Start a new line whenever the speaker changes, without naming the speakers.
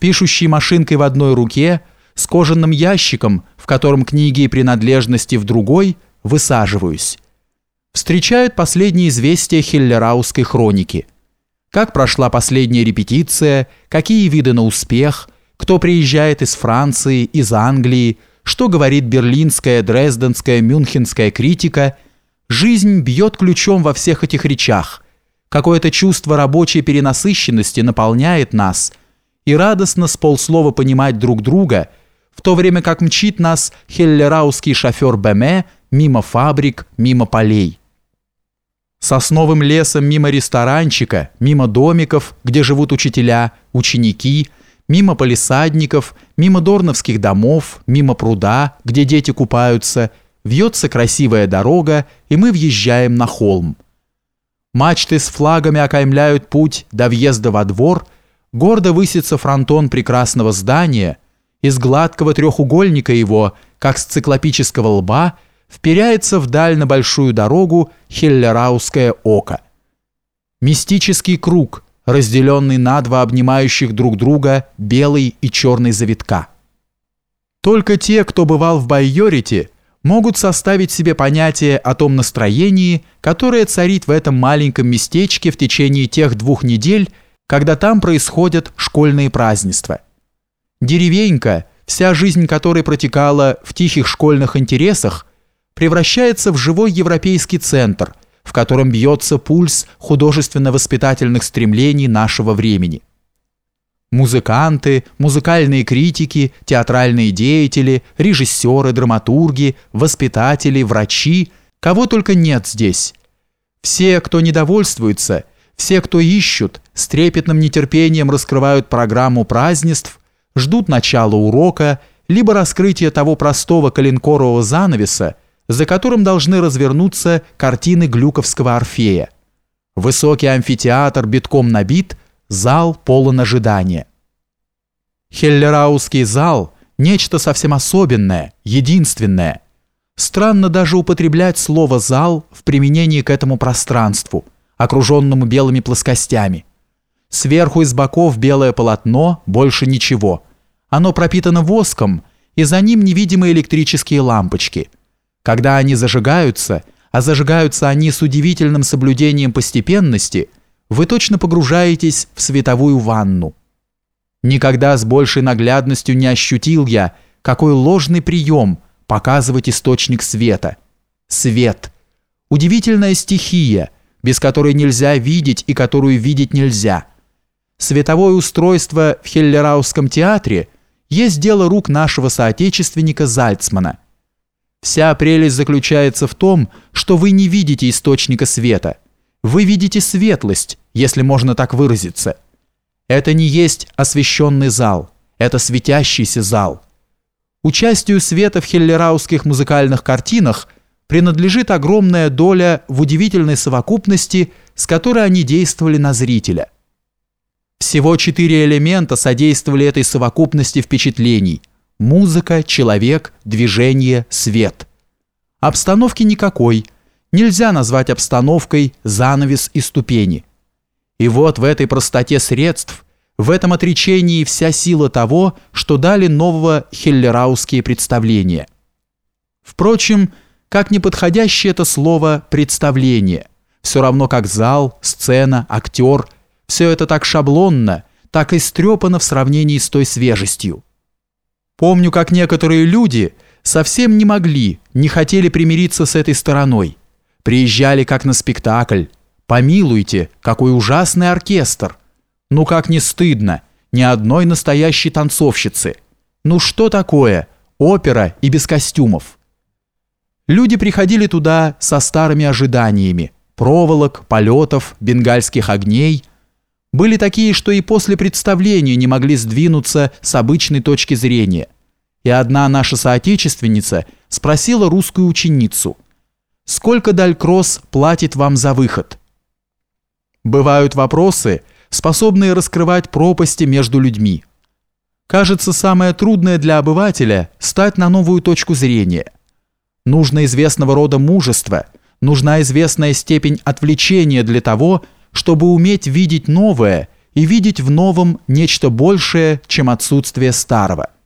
пишущей машинкой в одной руке, с кожаным ящиком, в котором книги и принадлежности в другой, высаживаюсь. Встречают последние известия Хиллераусской хроники. Как прошла последняя репетиция, какие виды на успех, кто приезжает из Франции, из Англии, что говорит берлинская, дрезденская, мюнхенская критика. Жизнь бьет ключом во всех этих речах. Какое-то чувство рабочей перенасыщенности наполняет нас – и радостно с полслова понимать друг друга, в то время как мчит нас хеллераусский шофер БМ мимо фабрик, мимо полей. Сосновым лесом мимо ресторанчика, мимо домиков, где живут учителя, ученики, мимо полисадников, мимо дорновских домов, мимо пруда, где дети купаются, вьется красивая дорога, и мы въезжаем на холм. Мачты с флагами окаймляют путь до въезда во двор – гордо высится фронтон прекрасного здания, из гладкого трехугольника его, как с циклопического лба, вперяется вдаль на большую дорогу Хеллерауское око. Мистический круг, разделенный на два обнимающих друг друга белый и черный завитка. Только те, кто бывал в Байорите, могут составить себе понятие о том настроении, которое царит в этом маленьком местечке в течение тех двух недель, когда там происходят школьные празднества. Деревенька, вся жизнь которой протекала в тихих школьных интересах, превращается в живой европейский центр, в котором бьется пульс художественно-воспитательных стремлений нашего времени. Музыканты, музыкальные критики, театральные деятели, режиссеры, драматурги, воспитатели, врачи, кого только нет здесь. Все, кто недовольствуется – все, кто ищут, с трепетным нетерпением раскрывают программу празднеств, ждут начала урока, либо раскрытия того простого коленкорового занавеса, за которым должны развернуться картины Глюковского Орфея. Высокий амфитеатр битком набит, зал полон ожидания. Хеллераусский зал – нечто совсем особенное, единственное. Странно даже употреблять слово «зал» в применении к этому пространству – окруженному белыми плоскостями. Сверху и с боков белое полотно, больше ничего. Оно пропитано воском, и за ним невидимые электрические лампочки. Когда они зажигаются, а зажигаются они с удивительным соблюдением постепенности, вы точно погружаетесь в световую ванну. Никогда с большей наглядностью не ощутил я, какой ложный прием показывать источник света. Свет. Удивительная стихия – без которой нельзя видеть и которую видеть нельзя. Световое устройство в Хеллерауском театре есть дело рук нашего соотечественника Зальцмана. Вся прелесть заключается в том, что вы не видите источника света. Вы видите светлость, если можно так выразиться. Это не есть освещенный зал, это светящийся зал. Участию света в хеллерауских музыкальных картинах – принадлежит огромная доля в удивительной совокупности, с которой они действовали на зрителя. Всего четыре элемента содействовали этой совокупности впечатлений – музыка, человек, движение, свет. Обстановки никакой, нельзя назвать обстановкой занавес и ступени. И вот в этой простоте средств, в этом отречении вся сила того, что дали нового хеллерауские представления. Впрочем, как неподходящее это слово «представление». Все равно как зал, сцена, актер. Все это так шаблонно, так истрепано в сравнении с той свежестью. Помню, как некоторые люди совсем не могли, не хотели примириться с этой стороной. Приезжали как на спектакль. Помилуйте, какой ужасный оркестр. Ну как не стыдно, ни одной настоящей танцовщицы. Ну что такое, опера и без костюмов. Люди приходили туда со старыми ожиданиями проволок, полетов, бенгальских огней. Были такие, что и после представления не могли сдвинуться с обычной точки зрения. И одна наша соотечественница спросила русскую ученицу, «Сколько Далькросс платит вам за выход?» Бывают вопросы, способные раскрывать пропасти между людьми. Кажется, самое трудное для обывателя – стать на новую точку зрения – Нужно известного рода мужество, нужна известная степень отвлечения для того, чтобы уметь видеть новое и видеть в новом нечто большее, чем отсутствие старого –